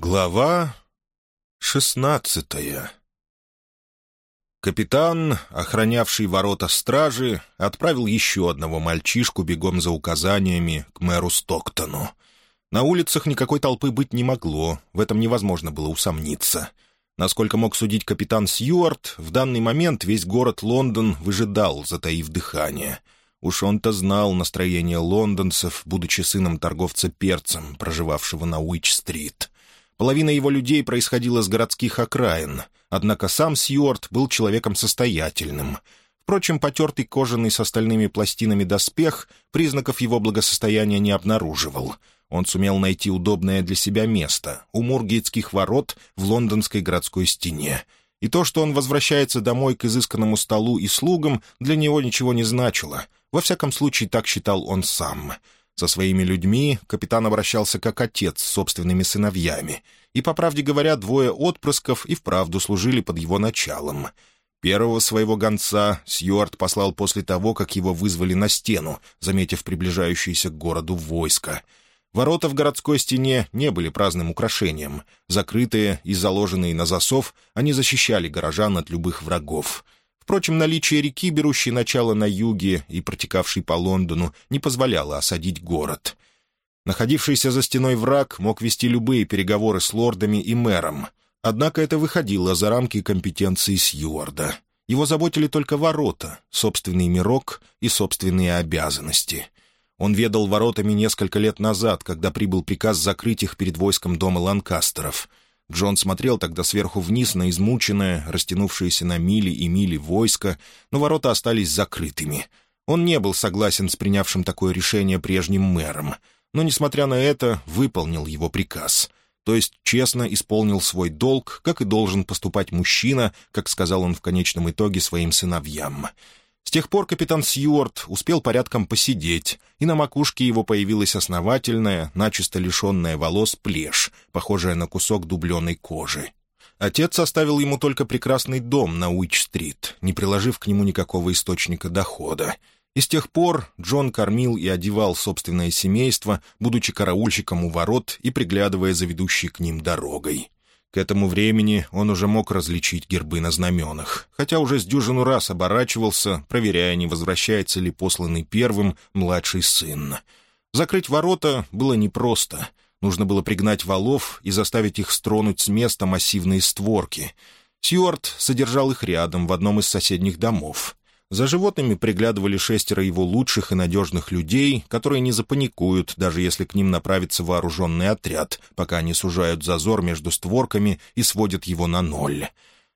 Глава шестнадцатая Капитан, охранявший ворота стражи, отправил еще одного мальчишку бегом за указаниями к мэру Стоктону. На улицах никакой толпы быть не могло, в этом невозможно было усомниться. Насколько мог судить капитан Сьюарт, в данный момент весь город Лондон выжидал, затаив дыхание. Уж он-то знал настроение лондонцев, будучи сыном торговца перцем, проживавшего на Уич-стрит — Половина его людей происходила с городских окраин, однако сам Сьюарт был человеком состоятельным. Впрочем, потертый кожаный с остальными пластинами доспех признаков его благосостояния не обнаруживал. Он сумел найти удобное для себя место у Мургейтских ворот в лондонской городской стене. И то, что он возвращается домой к изысканному столу и слугам, для него ничего не значило. Во всяком случае, так считал он сам — со своими людьми капитан обращался как отец с собственными сыновьями, и, по правде говоря, двое отпрысков и вправду служили под его началом. Первого своего гонца Сьюарт послал после того, как его вызвали на стену, заметив приближающееся к городу войско. Ворота в городской стене не были праздным украшением. Закрытые и заложенные на засов, они защищали горожан от любых врагов — Впрочем, наличие реки, берущей начало на юге и протекавшей по Лондону, не позволяло осадить город. Находившийся за стеной враг мог вести любые переговоры с лордами и мэром. Однако это выходило за рамки компетенции Сьюарда. Его заботили только ворота, собственный мирок и собственные обязанности. Он ведал воротами несколько лет назад, когда прибыл приказ закрыть их перед войском дома Ланкастеров — Джон смотрел тогда сверху вниз на измученное, растянувшееся на мили и мили войско, но ворота остались закрытыми. Он не был согласен с принявшим такое решение прежним мэром, но, несмотря на это, выполнил его приказ. То есть честно исполнил свой долг, как и должен поступать мужчина, как сказал он в конечном итоге своим сыновьям — с тех пор капитан Сьюарт успел порядком посидеть, и на макушке его появилась основательная, начисто лишенная волос плешь, похожая на кусок дубленой кожи. Отец оставил ему только прекрасный дом на Уич-стрит, не приложив к нему никакого источника дохода. И с тех пор Джон кормил и одевал собственное семейство, будучи караульщиком у ворот и приглядывая за ведущей к ним дорогой. К этому времени он уже мог различить гербы на знаменах, хотя уже с дюжину раз оборачивался, проверяя, не возвращается ли посланный первым младший сын. Закрыть ворота было непросто. Нужно было пригнать валов и заставить их стронуть с места массивные створки. Сьюарт содержал их рядом в одном из соседних домов. За животными приглядывали шестеро его лучших и надежных людей, которые не запаникуют, даже если к ним направится вооруженный отряд, пока они сужают зазор между створками и сводят его на ноль.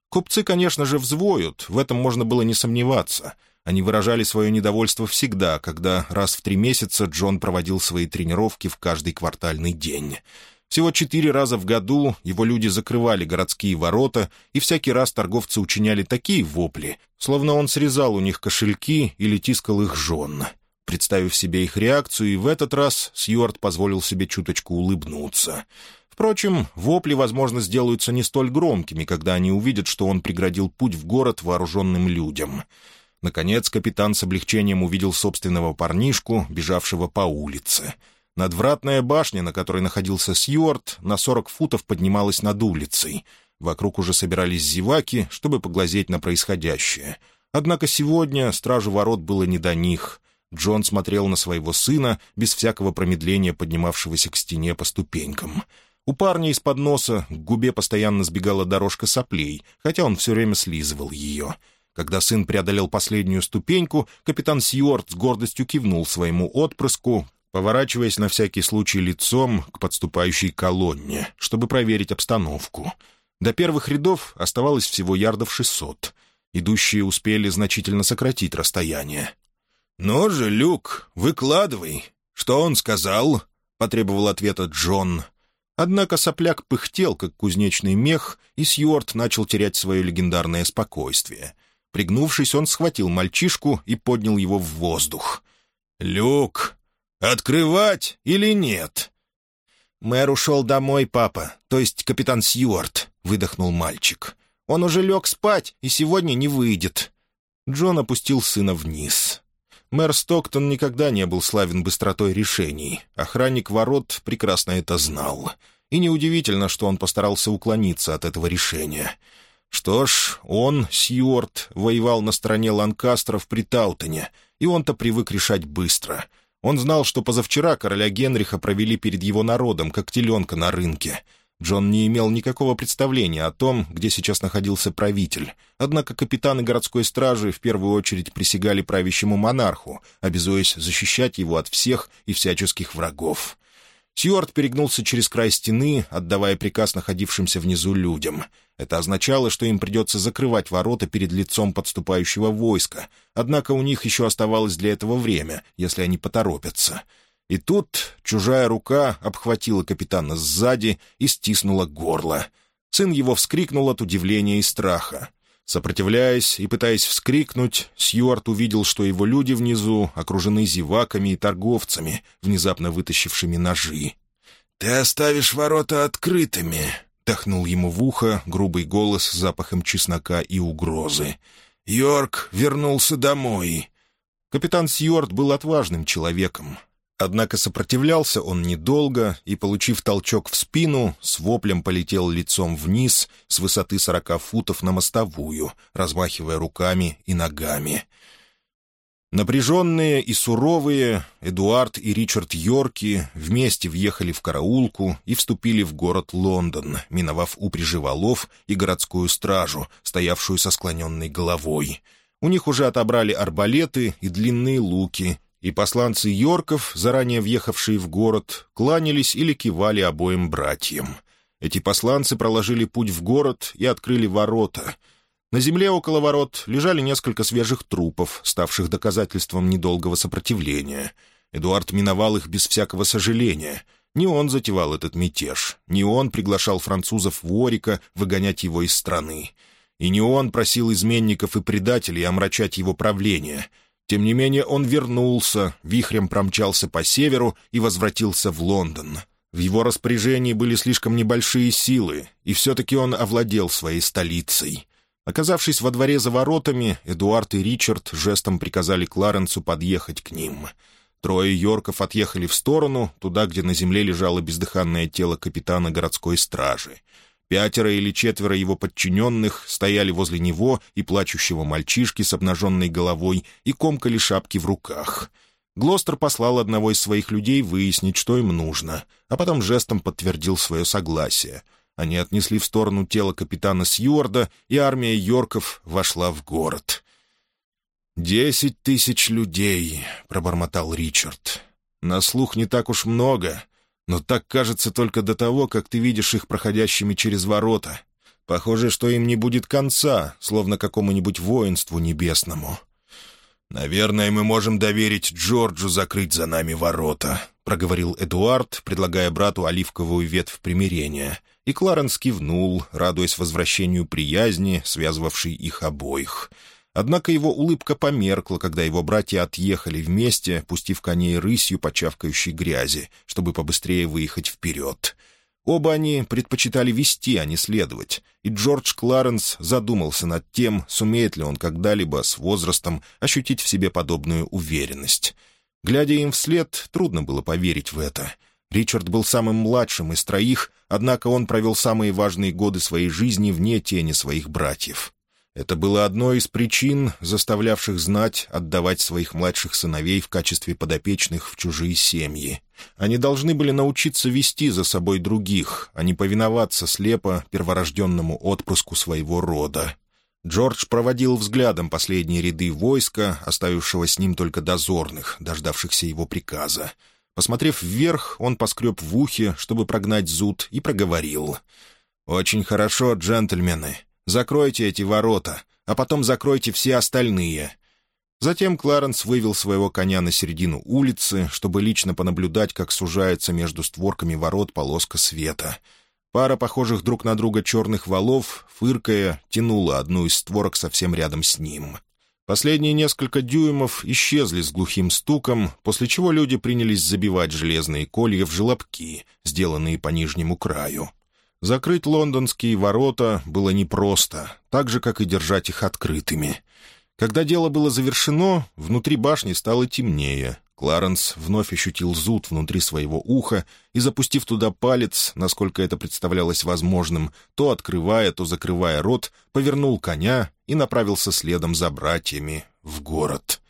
Купцы, конечно же, взвоют, в этом можно было не сомневаться. Они выражали свое недовольство всегда, когда раз в три месяца Джон проводил свои тренировки в каждый квартальный день. Всего четыре раза в году его люди закрывали городские ворота, и всякий раз торговцы учиняли такие вопли, словно он срезал у них кошельки или тискал их жен. Представив себе их реакцию, и в этот раз Сьюарт позволил себе чуточку улыбнуться. Впрочем, вопли, возможно, сделаются не столь громкими, когда они увидят, что он преградил путь в город вооруженным людям. Наконец, капитан с облегчением увидел собственного парнишку, бежавшего по улице — Надвратная башня, на которой находился Сьюарт, на сорок футов поднималась над улицей. Вокруг уже собирались зеваки, чтобы поглазеть на происходящее. Однако сегодня стражу ворот было не до них. Джон смотрел на своего сына, без всякого промедления поднимавшегося к стене по ступенькам. У парня из-под носа к губе постоянно сбегала дорожка соплей, хотя он все время слизывал ее. Когда сын преодолел последнюю ступеньку, капитан Сьюарт с гордостью кивнул своему отпрыску, поворачиваясь на всякий случай лицом к подступающей колонне, чтобы проверить обстановку. До первых рядов оставалось всего ярдов шестьсот. Идущие успели значительно сократить расстояние. «Ну же, Люк, выкладывай. Что он сказал?» — потребовал ответа Джон. Однако сопляк пыхтел, как кузнечный мех, и Сьюарт начал терять свое легендарное спокойствие. Пригнувшись, он схватил мальчишку и поднял его в воздух. «Люк, «Открывать или нет?» «Мэр ушел домой, папа, то есть капитан Сьюарт», — выдохнул мальчик. «Он уже лег спать и сегодня не выйдет». Джон опустил сына вниз. Мэр Стоктон никогда не был славен быстротой решений. Охранник ворот прекрасно это знал. и неудивительно, что он постарался уклониться от этого решения. Что ж, он, Сьюарт, воевал на стороне Ланкастеров при Таутоне, и он-то привык решать быстро. Он знал, что позавчера короля Генриха провели перед его народом, как теленка на рынке — Джон не имел никакого представления о том, где сейчас находился правитель. Однако капитаны городской стражи в первую очередь присягали правящему монарху, обязуясь защищать его от всех и всяческих врагов. Сьюарт перегнулся через край стены, отдавая приказ находившимся внизу людям. Это означало, что им придется закрывать ворота перед лицом подступающего войска, однако у них еще оставалось для этого время, если они поторопятся — и тут чужая рука обхватила капитана сзади и стиснула горло. Сын его вскрикнул от удивления и страха. Сопротивляясь и пытаясь вскрикнуть, Сьюарт увидел, что его люди внизу окружены зеваками и торговцами, внезапно вытащившими ножи. «Ты оставишь ворота открытыми», — тахнул ему в ухо грубый голос с запахом чеснока и угрозы. «Йорк вернулся домой». Капитан Сьюарт был отважным человеком. Однако сопротивлялся он недолго и, получив толчок в спину, с воплем полетел лицом вниз с высоты сорока футов на мостовую, размахивая руками и ногами. Напряженные и суровые, Эдуард и Ричард Йорки вместе въехали в караулку и вступили в город Лондон, миновав упряжи валов и городскую стражу, стоявшую со склоненной головой. У них уже отобрали арбалеты и длинные луки, и посланцы Йорков, заранее въехавшие в город, кланялись или кивали обоим братьям. Эти посланцы проложили путь в город и открыли ворота. На земле около ворот лежали несколько свежих трупов, ставших доказательством недолгого сопротивления. Эдуард миновал их без всякого сожаления. Не он затевал этот мятеж, не он приглашал французов Ворика выгонять его из страны. И не он просил изменников и предателей омрачать его правление — тем не менее он вернулся, вихрем промчался по северу и возвратился в Лондон. В его распоряжении были слишком небольшие силы, и все-таки он овладел своей столицей. Оказавшись во дворе за воротами, Эдуард и Ричард жестом приказали Кларенсу подъехать к ним. Трое Йорков отъехали в сторону, туда, где на земле лежало бездыханное тело капитана городской стражи — Пятеро или четверо его подчиненных стояли возле него и плачущего мальчишки с обнаженной головой и комкали шапки в руках. Глостер послал одного из своих людей выяснить, что им нужно, а потом жестом подтвердил свое согласие. Они отнесли в сторону тело капитана Сьюарда, и армия Йорков вошла в город. «Десять тысяч людей», — пробормотал Ричард. «На слух не так уж много, но так кажется только до того, как ты видишь их проходящими через ворота. Похоже, что им не будет конца, словно какому-нибудь воинству небесному. «Наверное, мы можем доверить Джорджу закрыть за нами ворота», — проговорил Эдуард, предлагая брату оливковую ветвь примирения. И Кларенс кивнул, радуясь возвращению приязни, связывавшей их обоих — Однако его улыбка померкла, когда его братья отъехали вместе, пустив коней рысью по чавкающей грязи, чтобы побыстрее выехать вперед. Оба они предпочитали вести, а не следовать, и Джордж Кларенс задумался над тем, сумеет ли он когда-либо с возрастом ощутить в себе подобную уверенность. Глядя им вслед, трудно было поверить в это. Ричард был самым младшим из троих, однако он провел самые важные годы своей жизни вне тени своих братьев. Это было одной из причин, заставлявших знать отдавать своих младших сыновей в качестве подопечных в чужие семьи. Они должны были научиться вести за собой других, а не повиноваться слепо перворожденному отпрыску своего рода. Джордж проводил взглядом последние ряды войска, оставившего с ним только дозорных, дождавшихся его приказа. Посмотрев вверх, он поскреб в ухе, чтобы прогнать зуд, и проговорил. «Очень хорошо, джентльмены. Закройте эти ворота, а потом закройте все остальные». Затем Кларенс вывел своего коня на середину улицы, чтобы лично понаблюдать, как сужается между створками ворот полоска света. Пара похожих друг на друга черных валов, фыркая, тянула одну из створок совсем рядом с ним. Последние несколько дюймов исчезли с глухим стуком, после чего люди принялись забивать железные колья в желобки, сделанные по нижнему краю. Закрыть лондонские ворота было непросто, так же, как и держать их открытыми. Когда дело было завершено, внутри башни стало темнее. Кларенс вновь ощутил зуд внутри своего уха и, запустив туда палец, насколько это представлялось возможным, то открывая, то закрывая рот, повернул коня и направился следом за братьями в город.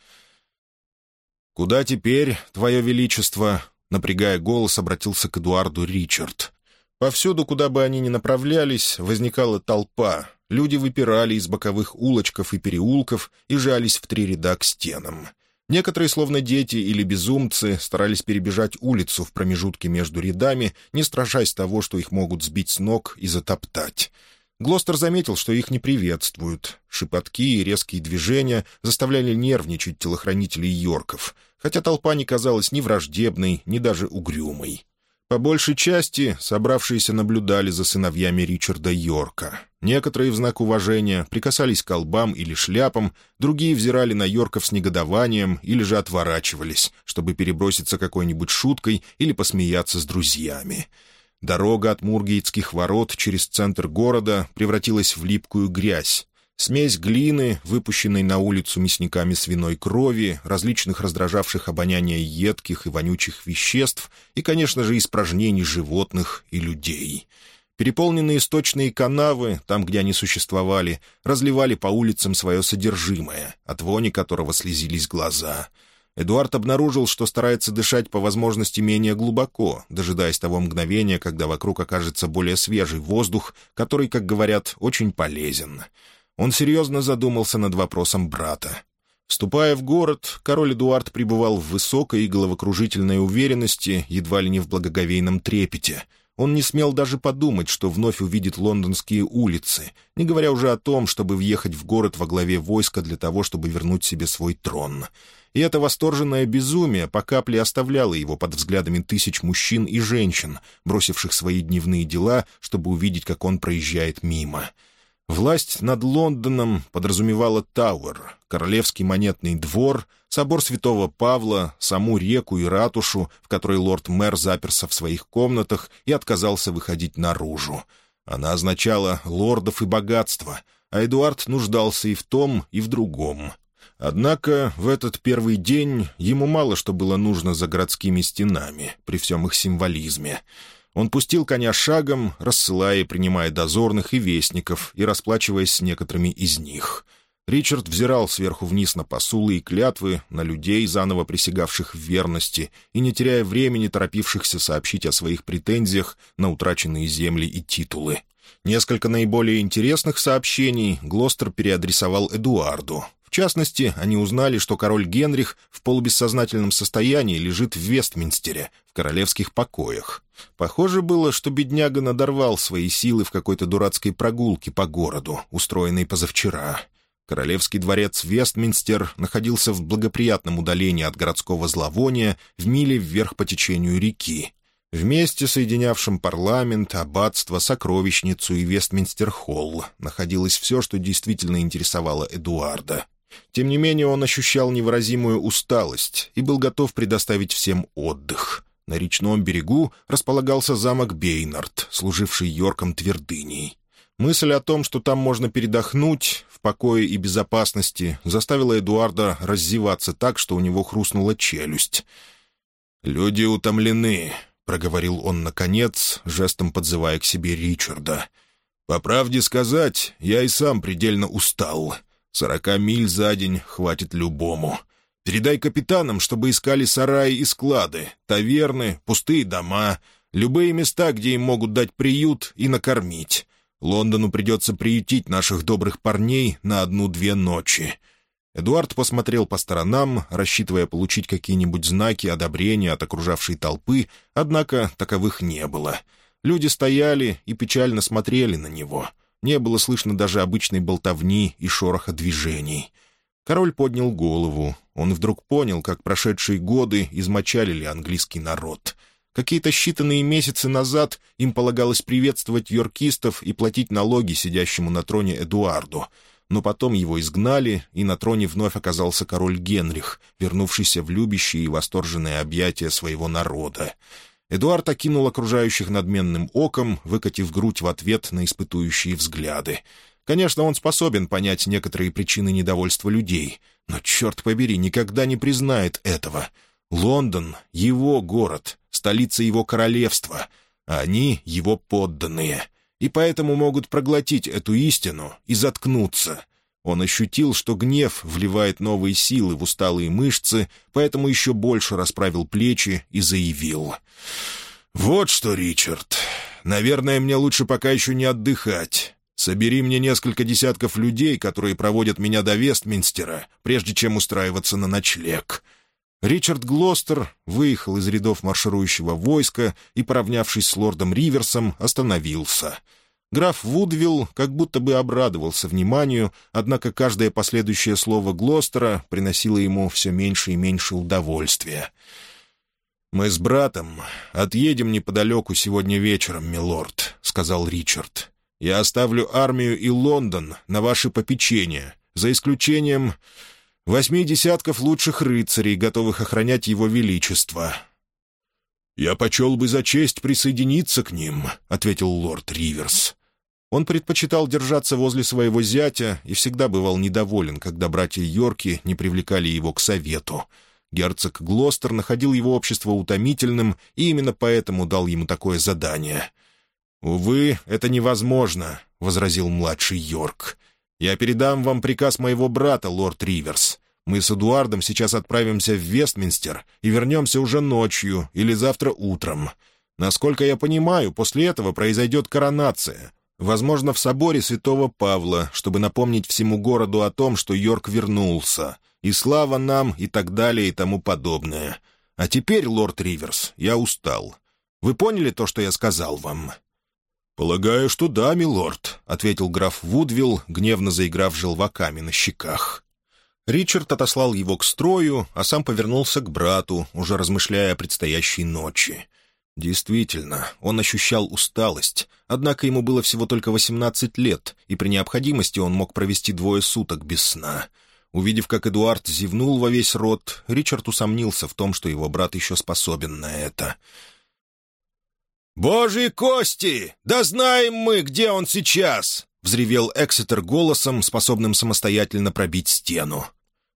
«Куда теперь, Твое Величество?» Напрягая голос, обратился к Эдуарду Ричард. Повсюду, куда бы они ни направлялись, возникала толпа. Люди выпирали из боковых улочков и переулков и жались в три ряда к стенам. Некоторые, словно дети или безумцы, старались перебежать улицу в промежутке между рядами, не страшась того, что их могут сбить с ног и затоптать. Глостер заметил, что их не приветствуют. Шепотки и резкие движения заставляли нервничать телохранителей Йорков, хотя толпа не казалась ни враждебной, ни даже угрюмой. По большей части собравшиеся наблюдали за сыновьями Ричарда Йорка. Некоторые в знак уважения прикасались к колбам или шляпам, другие взирали на Йорков с негодованием или же отворачивались, чтобы переброситься какой-нибудь шуткой или посмеяться с друзьями. Дорога от Мургейтских ворот через центр города превратилась в липкую грязь. Смесь глины, выпущенной на улицу мясниками свиной крови, различных раздражавших обоняние едких и вонючих веществ и, конечно же, испражнений животных и людей — Переполненные сточные канавы, там, где они существовали, разливали по улицам свое содержимое, от вони которого слезились глаза. Эдуард обнаружил, что старается дышать по возможности менее глубоко, дожидаясь того мгновения, когда вокруг окажется более свежий воздух, который, как говорят, очень полезен. Он серьезно задумался над вопросом брата. Вступая в город, король Эдуард пребывал в высокой и головокружительной уверенности, едва ли не в благоговейном трепете — он не смел даже подумать, что вновь увидит лондонские улицы, не говоря уже о том, чтобы въехать в город во главе войска для того, чтобы вернуть себе свой трон. И это восторженное безумие по капле оставляло его под взглядами тысяч мужчин и женщин, бросивших свои дневные дела, чтобы увидеть, как он проезжает мимо. Власть над Лондоном подразумевала Тауэр, Королевский монетный двор, собор Святого Павла, саму реку и ратушу, в которой лорд-мэр заперся в своих комнатах и отказался выходить наружу. Она означала лордов и богатство, а Эдуард нуждался и в том, и в другом. Однако в этот первый день ему мало что было нужно за городскими стенами, при всем их символизме — он пустил коня шагом, рассылая и принимая дозорных и вестников, и расплачиваясь с некоторыми из них. Ричард взирал сверху вниз на посулы и клятвы, на людей, заново присягавших в верности, и, не теряя времени, торопившихся сообщить о своих претензиях на утраченные земли и титулы. Несколько наиболее интересных сообщений Глостер переадресовал Эдуарду, в частности, они узнали, что король Генрих в полубессознательном состоянии лежит в Вестминстере, в королевских покоях. Похоже было, что бедняга надорвал свои силы в какой-то дурацкой прогулке по городу, устроенной позавчера. Королевский дворец Вестминстер находился в благоприятном удалении от городского зловония в миле вверх по течению реки. Вместе соединявшим парламент, аббатство, сокровищницу и Вестминстер-холл находилось все, что действительно интересовало Эдуарда. Тем не менее он ощущал невыразимую усталость и был готов предоставить всем отдых. На речном берегу располагался замок Бейнард, служивший Йорком твердыней. Мысль о том, что там можно передохнуть в покое и безопасности, заставила Эдуарда раздеваться так, что у него хрустнула челюсть. «Люди утомлены», — проговорил он наконец, жестом подзывая к себе Ричарда. «По правде сказать, я и сам предельно устал. Сорока миль за день хватит любому. Передай капитанам, чтобы искали сараи и склады, таверны, пустые дома, любые места, где им могут дать приют и накормить. Лондону придется приютить наших добрых парней на одну-две ночи». Эдуард посмотрел по сторонам, рассчитывая получить какие-нибудь знаки одобрения от окружавшей толпы, однако таковых не было. Люди стояли и печально смотрели на него — не было слышно даже обычной болтовни и шороха движений. Король поднял голову. Он вдруг понял, как прошедшие годы измочалили английский народ. Какие-то считанные месяцы назад им полагалось приветствовать йоркистов и платить налоги сидящему на троне Эдуарду. Но потом его изгнали, и на троне вновь оказался король Генрих, вернувшийся в любящие и восторженные объятия своего народа. Эдуард окинул окружающих надменным оком, выкатив грудь в ответ на испытующие взгляды. Конечно, он способен понять некоторые причины недовольства людей, но, черт побери, никогда не признает этого. Лондон — его город, столица его королевства, а они — его подданные, и поэтому могут проглотить эту истину и заткнуться. Он ощутил, что гнев вливает новые силы в усталые мышцы, поэтому еще больше расправил плечи и заявил. «Вот что, Ричард, наверное, мне лучше пока еще не отдыхать. Собери мне несколько десятков людей, которые проводят меня до Вестминстера, прежде чем устраиваться на ночлег». Ричард Глостер выехал из рядов марширующего войска и, поравнявшись с лордом Риверсом, остановился. Граф Вудвилл как будто бы обрадовался вниманию, однако каждое последующее слово Глостера приносило ему все меньше и меньше удовольствия. «Мы с братом отъедем неподалеку сегодня вечером, милорд», — сказал Ричард. «Я оставлю армию и Лондон на ваше попечение, за исключением восьми десятков лучших рыцарей, готовых охранять его величество». «Я почел бы за честь присоединиться к ним», — ответил лорд Риверс. Он предпочитал держаться возле своего зятя и всегда бывал недоволен, когда братья Йорки не привлекали его к совету. Герцог Глостер находил его общество утомительным и именно поэтому дал ему такое задание. «Увы, это невозможно», — возразил младший Йорк. «Я передам вам приказ моего брата, лорд Риверс. Мы с Эдуардом сейчас отправимся в Вестминстер и вернемся уже ночью или завтра утром. Насколько я понимаю, после этого произойдет коронация. Возможно, в соборе святого Павла, чтобы напомнить всему городу о том, что Йорк вернулся. И слава нам, и так далее, и тому подобное. А теперь, лорд Риверс, я устал. Вы поняли то, что я сказал вам?» «Полагаю, что да, милорд», — ответил граф Вудвилл, гневно заиграв желваками на щеках. Ричард отослал его к строю, а сам повернулся к брату, уже размышляя о предстоящей ночи. Действительно, он ощущал усталость, однако ему было всего только восемнадцать лет, и при необходимости он мог провести двое суток без сна. Увидев, как Эдуард зевнул во весь рот, Ричард усомнился в том, что его брат еще способен на это. «Божьи кости! Да знаем мы, где он сейчас!» — взревел Эксетер голосом, способным самостоятельно пробить стену.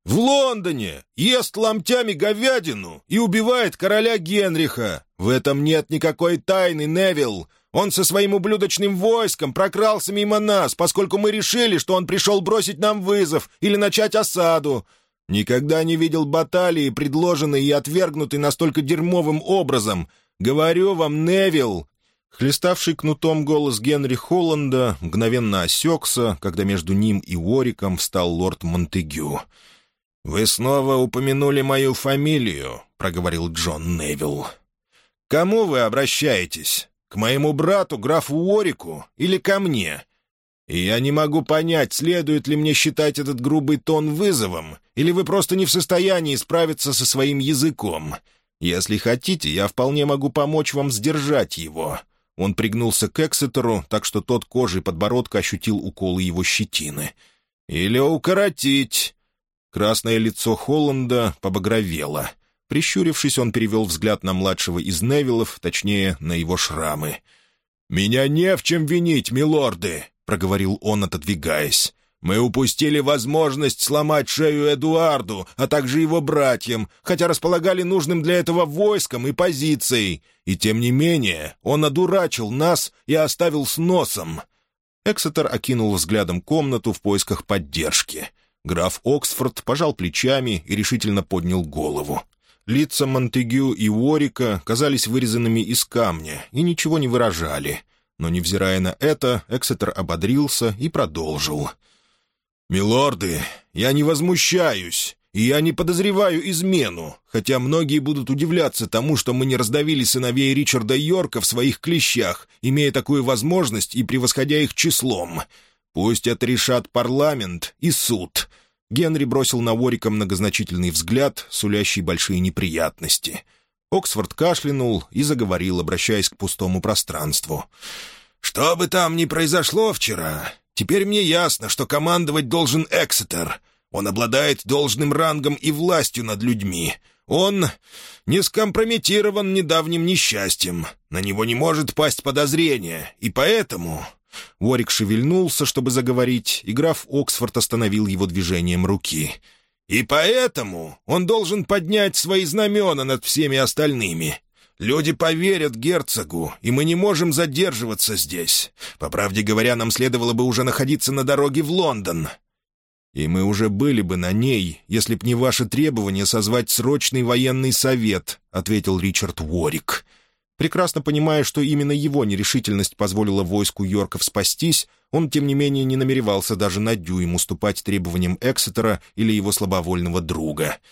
«В Лондоне! Ест ломтями говядину и убивает короля Генриха! В этом нет никакой тайны, Невилл! Он со своим ублюдочным войском прокрался мимо нас, поскольку мы решили, что он пришел бросить нам вызов или начать осаду. Никогда не видел баталии, предложенной и отвергнутой настолько дерьмовым образом. Говорю вам, Невилл, Хлеставший кнутом голос Генри Холланда мгновенно осекся, когда между ним и Уориком встал лорд Монтегю. «Вы снова упомянули мою фамилию», — проговорил Джон Невилл. «Кому вы обращаетесь? К моему брату, графу Уорику, или ко мне? И я не могу понять, следует ли мне считать этот грубый тон вызовом, или вы просто не в состоянии справиться со своим языком. Если хотите, я вполне могу помочь вам сдержать его. Он пригнулся к Эксетеру, так что тот кожей подбородка ощутил уколы его щетины. «Или укоротить!» Красное лицо Холланда побагровело. Прищурившись, он перевел взгляд на младшего из Невилов, точнее, на его шрамы. «Меня не в чем винить, милорды!» — проговорил он, отодвигаясь. Мы упустили возможность сломать шею Эдуарду, а также его братьям, хотя располагали нужным для этого войском и позицией. И тем не менее он одурачил нас и оставил с носом». Эксетер окинул взглядом комнату в поисках поддержки. Граф Оксфорд пожал плечами и решительно поднял голову. Лица Монтегю и Уорика казались вырезанными из камня и ничего не выражали. Но, невзирая на это, Эксетер ободрился и продолжил — «Милорды, я не возмущаюсь, и я не подозреваю измену, хотя многие будут удивляться тому, что мы не раздавили сыновей Ричарда Йорка в своих клещах, имея такую возможность и превосходя их числом. Пусть это решат парламент и суд». Генри бросил на Ворика многозначительный взгляд, сулящий большие неприятности. Оксфорд кашлянул и заговорил, обращаясь к пустому пространству. «Что бы там ни произошло вчера, Теперь мне ясно, что командовать должен Эксетер. Он обладает должным рангом и властью над людьми. Он не скомпрометирован недавним несчастьем. На него не может пасть подозрение, и поэтому...» Уорик шевельнулся, чтобы заговорить, и граф Оксфорд остановил его движением руки. И поэтому он должен поднять свои знамена над всеми остальными. Люди поверят герцогу, и мы не можем задерживаться здесь. По правде говоря, нам следовало бы уже находиться на дороге в Лондон. И мы уже были бы на ней, если б не ваше требование созвать срочный военный совет», — ответил Ричард Уорик. Прекрасно понимая, что именно его нерешительность позволила войску Йорков спастись, он, тем не менее, не намеревался даже на дюйм уступать требованиям Эксетера или его слабовольного друга —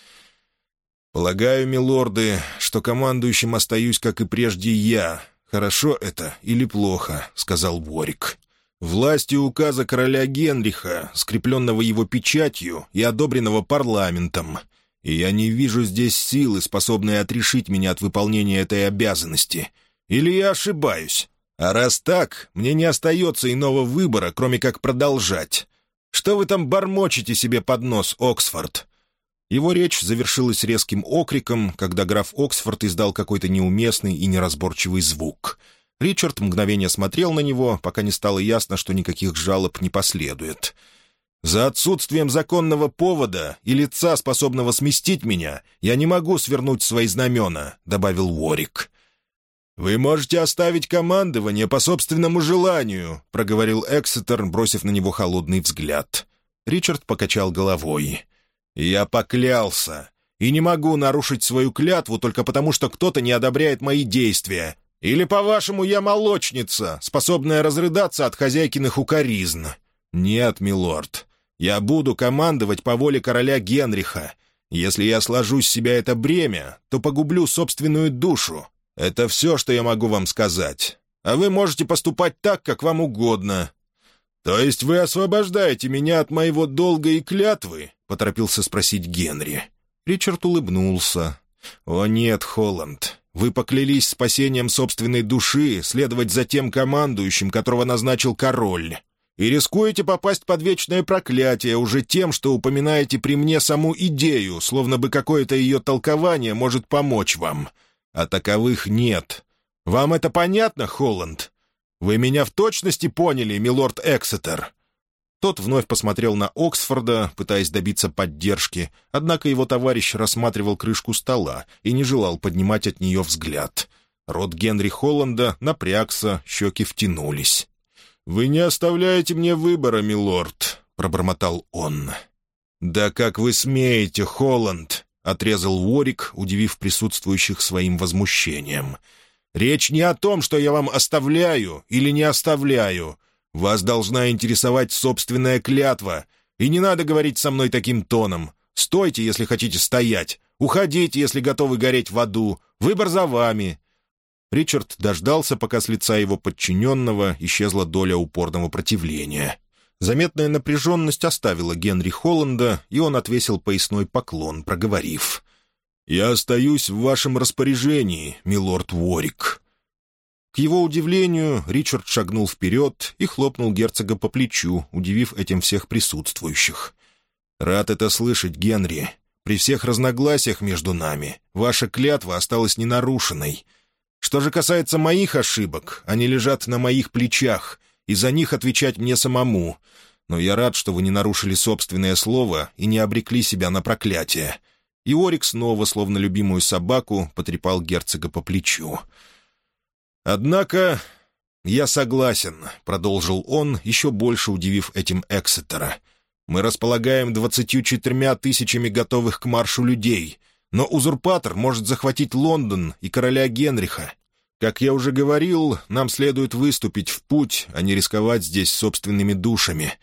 «Полагаю, милорды, что командующим остаюсь, как и прежде я. Хорошо это или плохо?» — сказал Ворик. «Властью указа короля Генриха, скрепленного его печатью и одобренного парламентом. И я не вижу здесь силы, способной отрешить меня от выполнения этой обязанности. Или я ошибаюсь? А раз так, мне не остается иного выбора, кроме как продолжать. Что вы там бормочете себе под нос, Оксфорд?» Его речь завершилась резким окриком, когда граф Оксфорд издал какой-то неуместный и неразборчивый звук. Ричард мгновение смотрел на него, пока не стало ясно, что никаких жалоб не последует. «За отсутствием законного повода и лица, способного сместить меня, я не могу свернуть свои знамена», — добавил Уорик. «Вы можете оставить командование по собственному желанию», — проговорил Эксетер, бросив на него холодный взгляд. Ричард покачал головой. «Я поклялся, и не могу нарушить свою клятву только потому, что кто-то не одобряет мои действия. Или, по-вашему, я молочница, способная разрыдаться от хозяйкиных укоризн? Нет, милорд, я буду командовать по воле короля Генриха. Если я сложу с себя это бремя, то погублю собственную душу. Это все, что я могу вам сказать. А вы можете поступать так, как вам угодно. То есть вы освобождаете меня от моего долга и клятвы?» — поторопился спросить Генри. Ричард улыбнулся. «О нет, Холланд, вы поклялись спасением собственной души следовать за тем командующим, которого назначил король, и рискуете попасть под вечное проклятие уже тем, что упоминаете при мне саму идею, словно бы какое-то ее толкование может помочь вам. А таковых нет. Вам это понятно, Холланд? Вы меня в точности поняли, милорд Эксетер?» Тот вновь посмотрел на Оксфорда, пытаясь добиться поддержки, однако его товарищ рассматривал крышку стола и не желал поднимать от нее взгляд. Рот Генри Холланда напрягся, щеки втянулись. «Вы не оставляете мне выбора, милорд», — пробормотал он. «Да как вы смеете, Холланд!» — отрезал Уорик, удивив присутствующих своим возмущением. «Речь не о том, что я вам оставляю или не оставляю. Вас должна интересовать собственная клятва. И не надо говорить со мной таким тоном. Стойте, если хотите стоять. Уходите, если готовы гореть в аду. Выбор за вами». Ричард дождался, пока с лица его подчиненного исчезла доля упорного противления. Заметная напряженность оставила Генри Холланда, и он отвесил поясной поклон, проговорив. «Я остаюсь в вашем распоряжении, милорд Ворик». К его удивлению, Ричард шагнул вперед и хлопнул герцога по плечу, удивив этим всех присутствующих. «Рад это слышать, Генри. При всех разногласиях между нами ваша клятва осталась ненарушенной. Что же касается моих ошибок, они лежат на моих плечах, и за них отвечать мне самому. Но я рад, что вы не нарушили собственное слово и не обрекли себя на проклятие». И Орик снова, словно любимую собаку, потрепал герцога по плечу. «Однако я согласен», — продолжил он, еще больше удивив этим Эксетера. «Мы располагаем двадцатью четырьмя тысячами готовых к маршу людей, но узурпатор может захватить Лондон и короля Генриха. Как я уже говорил, нам следует выступить в путь, а не рисковать здесь собственными душами».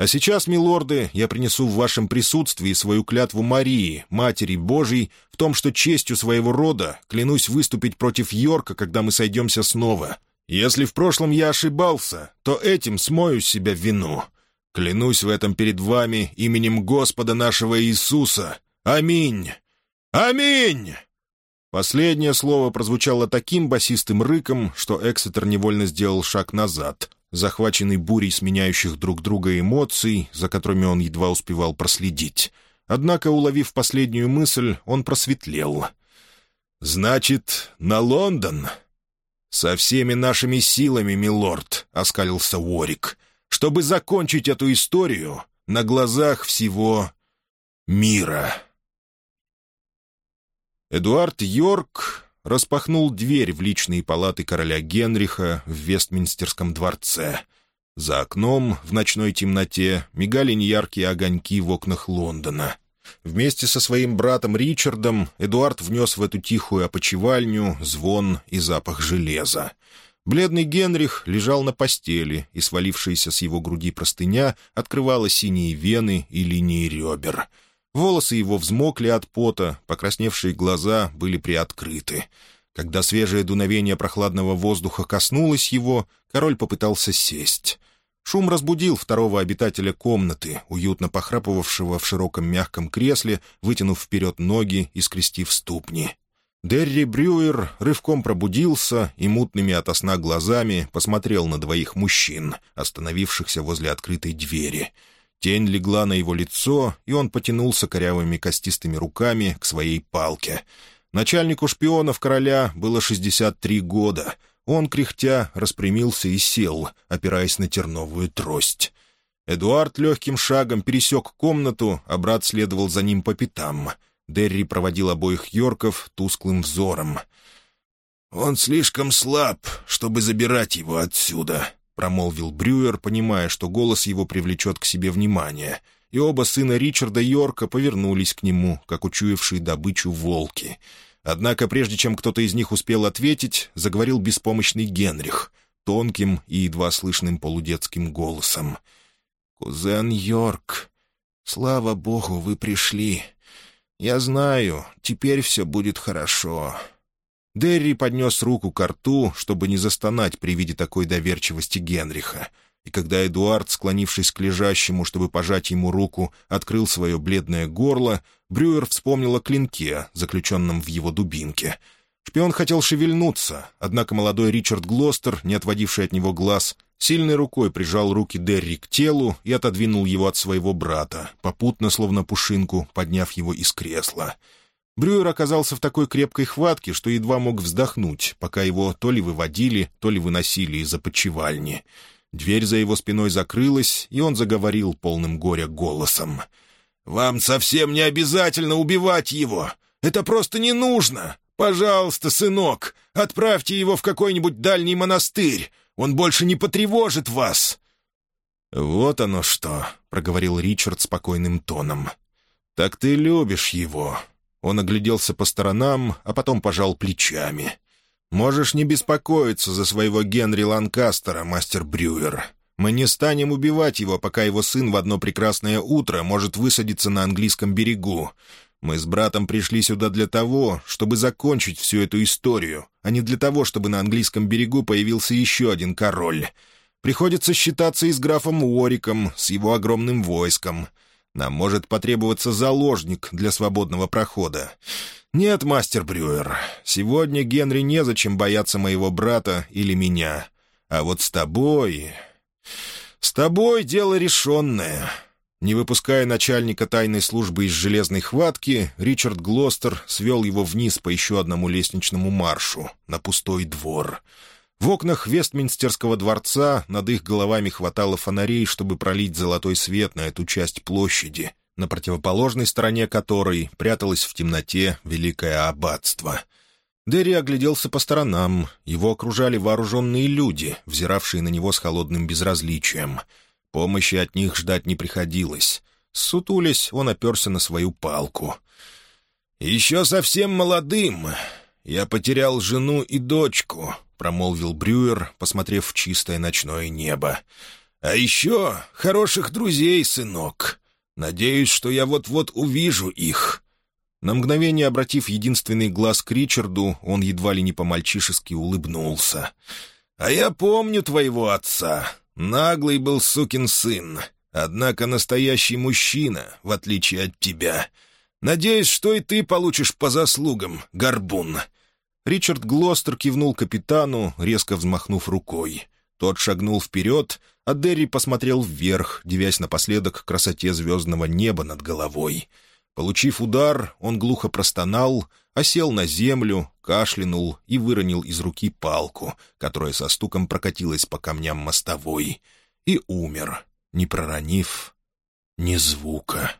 А сейчас, милорды, я принесу в вашем присутствии свою клятву Марии, Матери Божией, в том, что честью своего рода клянусь выступить против Йорка, когда мы сойдемся снова. Если в прошлом я ошибался, то этим смою себя вину. Клянусь в этом перед вами именем Господа нашего Иисуса. Аминь! Аминь!» Последнее слово прозвучало таким басистым рыком, что Эксетер невольно сделал шаг назад — захваченный бурей сменяющих друг друга эмоций, за которыми он едва успевал проследить. Однако, уловив последнюю мысль, он просветлел. «Значит, на Лондон?» «Со всеми нашими силами, милорд», — оскалился Уорик, «чтобы закончить эту историю на глазах всего мира. Эдуард Йорк распахнул дверь в личные палаты короля Генриха в Вестминстерском дворце. За окном в ночной темноте мигали неяркие огоньки в окнах Лондона. Вместе со своим братом Ричардом Эдуард внес в эту тихую опочивальню звон и запах железа. Бледный Генрих лежал на постели, и свалившаяся с его груди простыня открывала синие вены и линии ребер. Волосы его взмокли от пота, покрасневшие глаза были приоткрыты. Когда свежее дуновение прохладного воздуха коснулось его, король попытался сесть. Шум разбудил второго обитателя комнаты, уютно похрапывавшего в широком мягком кресле, вытянув вперед ноги и скрестив ступни. Дерри Брюер рывком пробудился и мутными ото сна глазами посмотрел на двоих мужчин, остановившихся возле открытой двери. Тень легла на его лицо, и он потянулся корявыми костистыми руками к своей палке. Начальнику шпионов короля было 63 года — он, кряхтя, распрямился и сел, опираясь на терновую трость. Эдуард легким шагом пересек комнату, а брат следовал за ним по пятам. Дерри проводил обоих Йорков тусклым взором. «Он слишком слаб, чтобы забирать его отсюда», — промолвил Брюер, понимая, что голос его привлечет к себе внимание. И оба сына Ричарда Йорка повернулись к нему, как учуявшие добычу волки — Однако прежде чем кто-то из них успел ответить, заговорил беспомощный Генрих, тонким и едва слышным полудетским голосом. «Кузен Йорк, слава богу, вы пришли. Я знаю, теперь все будет хорошо». Дерри поднес руку к рту, чтобы не застонать при виде такой доверчивости Генриха — и когда Эдуард, склонившись к лежащему, чтобы пожать ему руку, открыл свое бледное горло, Брюер вспомнил о клинке, заключенном в его дубинке. Шпион хотел шевельнуться, однако молодой Ричард Глостер, не отводивший от него глаз, сильной рукой прижал руки Дерри к телу и отодвинул его от своего брата, попутно, словно пушинку, подняв его из кресла. Брюер оказался в такой крепкой хватке, что едва мог вздохнуть, пока его то ли выводили, то ли выносили из опочивальни. Дверь за его спиной закрылась, и он заговорил полным горя голосом. «Вам совсем не обязательно убивать его. Это просто не нужно. Пожалуйста, сынок, отправьте его в какой-нибудь дальний монастырь. Он больше не потревожит вас». «Вот оно что», — проговорил Ричард спокойным тоном. «Так ты любишь его». Он огляделся по сторонам, а потом пожал плечами. «Можешь не беспокоиться за своего Генри Ланкастера, мастер Брюер. Мы не станем убивать его, пока его сын в одно прекрасное утро может высадиться на английском берегу. Мы с братом пришли сюда для того, чтобы закончить всю эту историю, а не для того, чтобы на английском берегу появился еще один король. Приходится считаться и с графом Уориком, с его огромным войском. Нам может потребоваться заложник для свободного прохода. «Нет, мастер Брюер, сегодня Генри незачем бояться моего брата или меня. А вот с тобой... С тобой дело решенное». Не выпуская начальника тайной службы из железной хватки, Ричард Глостер свел его вниз по еще одному лестничному маршу, на пустой двор. В окнах Вестминстерского дворца над их головами хватало фонарей, чтобы пролить золотой свет на эту часть площади, на противоположной стороне которой пряталось в темноте великое аббатство. Дерри огляделся по сторонам. Его окружали вооруженные люди, взиравшие на него с холодным безразличием. Помощи от них ждать не приходилось. Сутулясь, он оперся на свою палку. «Еще совсем молодым. Я потерял жену и дочку», — промолвил Брюер, посмотрев в чистое ночное небо. «А еще хороших друзей, сынок. Надеюсь, что я вот-вот увижу их». На мгновение обратив единственный глаз к Ричарду, он едва ли не по-мальчишески улыбнулся. «А я помню твоего отца. Наглый был сукин сын. Однако настоящий мужчина, в отличие от тебя. Надеюсь, что и ты получишь по заслугам, горбун». Ричард Глостер кивнул капитану, резко взмахнув рукой. Тот шагнул вперед, а Дерри посмотрел вверх, девясь напоследок красоте звездного неба над головой. Получив удар, он глухо простонал, осел на землю, кашлянул и выронил из руки палку, которая со стуком прокатилась по камням мостовой, и умер, не проронив ни звука.